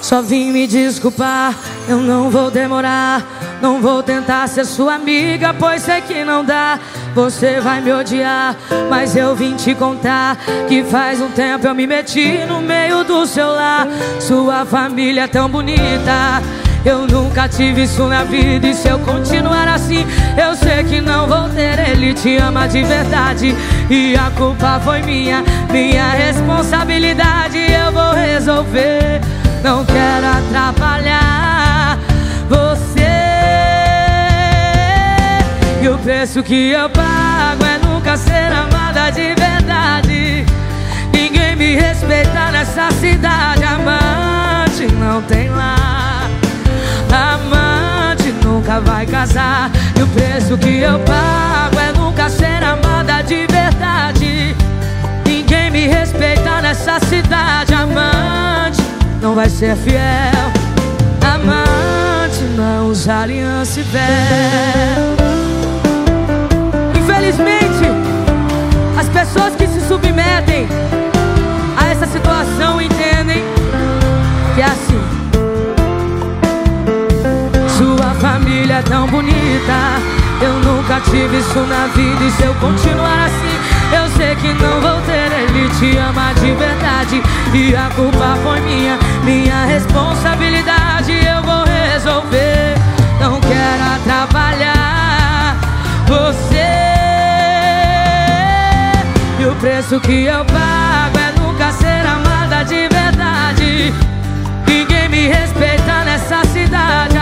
Só vim me desculpar, eu não vou demorar. Não vou tentar ser sua amiga, pois sei que não dá. Você vai me odiar, mas eu vim te contar que faz um tempo eu me meti no meio do seu lar. Sua família é tão bonita. Eu nunca tive isso na vida e se eu continuar assim, eu sei que não vou ter. Ele te ama de verdade e a culpa foi minha, minha responsabilidade. Eu vou resolver não quero atrapalhar você. E o preço que eu pago é nunca ser amada de verdade. Ninguém me respeita nessa cidade. Amante não tem lá. Amante nunca vai casar. E o preço que eu pago nunca ser amada de verdade. Ninguém me respeita nessa cidade. Amante não vai ser fiel. Amante não usa aliança e véu. Infelizmente, as pessoas que se submetem a essa situação entendem que é assim. Sua família é tão bonita. Eu nunca tive isso na vida. E se eu continuar assim, eu sei que não vou ter. Ele te ama de verdade. E a culpa foi minha minha responsabilidade eu vou resolver. Não quero atrapalhar você. E o preço que eu pago é nunca ser amada de verdade. Ninguém me respeita nessa cidade.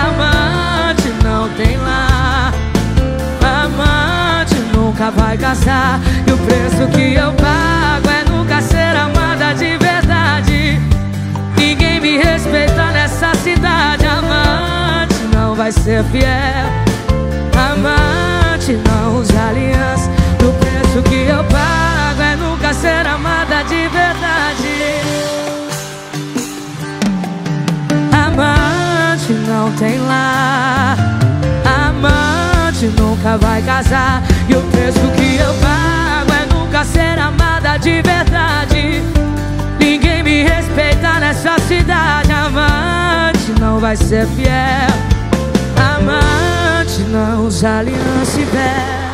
Nunca vai casar. E o preço que eu pago é nunca ser amada de verdade. Ninguém me respeita nessa cidade. Amante não vai ser fiel. Amante não usa aliança. O preço que eu pago é nunca ser amada de verdade. Amante não tem lar. Nunca vai casar. E o preço que eu pago é nunca ser amada de verdade. Ninguém me respeita nessa cidade. Amante não vai ser fiel. Amante não usa aliança e véu.